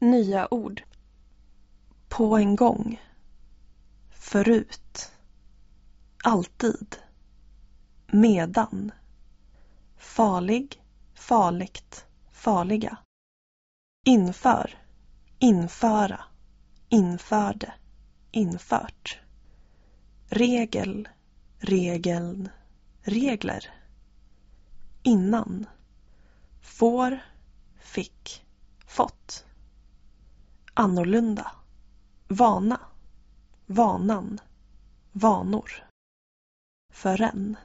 Nya ord. På en gång. Förut. Alltid. Medan. Farlig, farligt, farliga. Inför. Införa. Införde. Infört. Regel. Regeln. Regler. Innan. Får. Fick. Fått. Annorlunda. Vana. Vanan. Vanor. Förrän.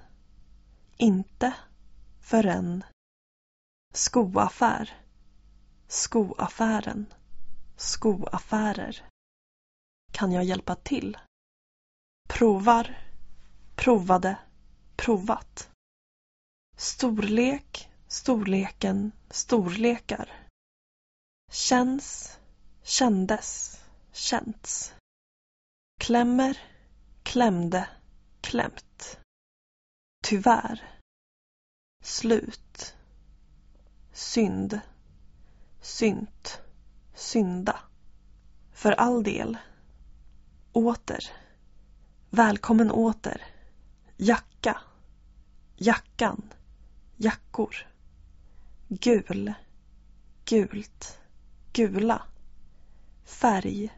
Inte. Förrän. Skoaffär. Skoaffären. Skoaffärer. Kan jag hjälpa till? Provar. Provade. Provat. Storlek. Storleken. Storlekar. Känns. Kändes. Känts. Klämmer. Klämde. Klämt. Tyvärr. Slut. Synd. Synt. Synda. För all del. Åter. Välkommen åter. Jacka. Jackan. Jackor. Gul. Gult. Gula. Färg.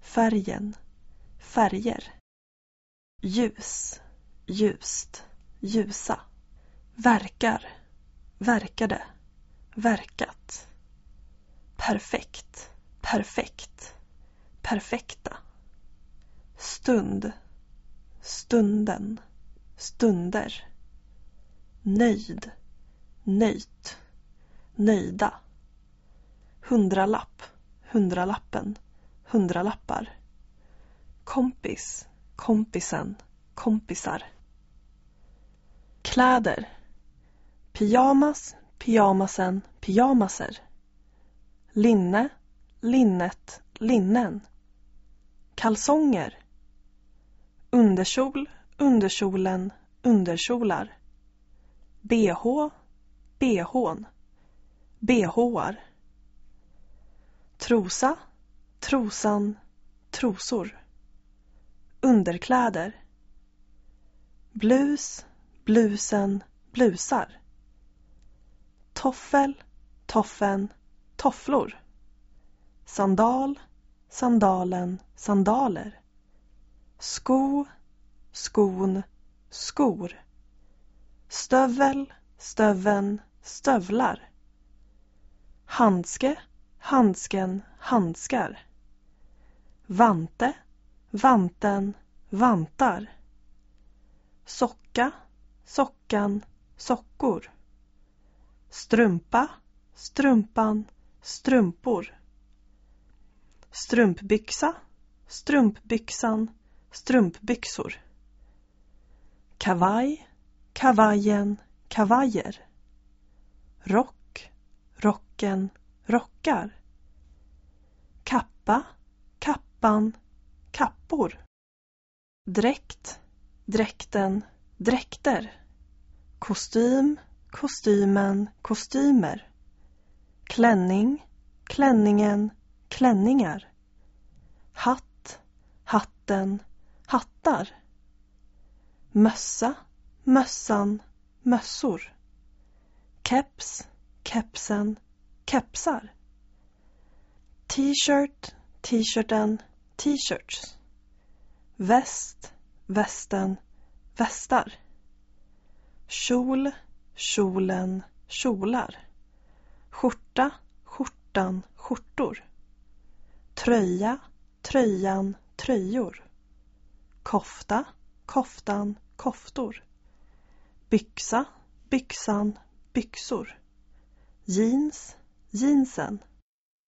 Färgen. Färger. Ljus. Ljust. Ljusa. Verkar. Verkade. Verkat. Perfekt. Perfekt. Perfekta. Stund. Stunden. Stunder. Nöjd. Nöjt. Nöjda. Hundralapp. Hundralappen. Hundralappar. Kompis. Kompisen. Kompisar. Kläder. Pyjamas, pyjamasen, pyjamaser. Linne, linnet, linnen. Kalsonger. Underkjol, underkjolen, underkjolar. bh, bhn. bhar. Trosa, trosan, trosor. Underkläder. Blus, blusen, blusar. Toffel, toffen, tofflor. Sandal, sandalen, sandaler. Sko, skon, skor. Stövel, stöven, stövlar. Handske, handsken, handskar. Vante, vanten, vantar. Socka, sockan, sockor. Strumpa, strumpan, strumpor. Strumpbyxa, strumpbyxan, strumpbyxor. Kavaj, kavajen, kavajer. Rock, rocken, rockar. Kappa, kappan, kappor. Dräkt, dräkten, dräkter. Kostym, kostymen, kostymer. Klänning, klänningen, klänningar. Hatt, hatten, hattar. Mössa, mössan, mössor. Keps, kepsen, kepsar. T-shirt, t-shirten, t-shirts. Väst, västen, västar. Kjol, kjolen, kjolar. Skjorta, skjortan, skjortor. Tröja, tröjan, tröjor. Kofta, koftan, koftor. Byxa, byxan, byxor. Jeans, jeansen,